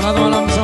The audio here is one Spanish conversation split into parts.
Selamat malam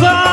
Side.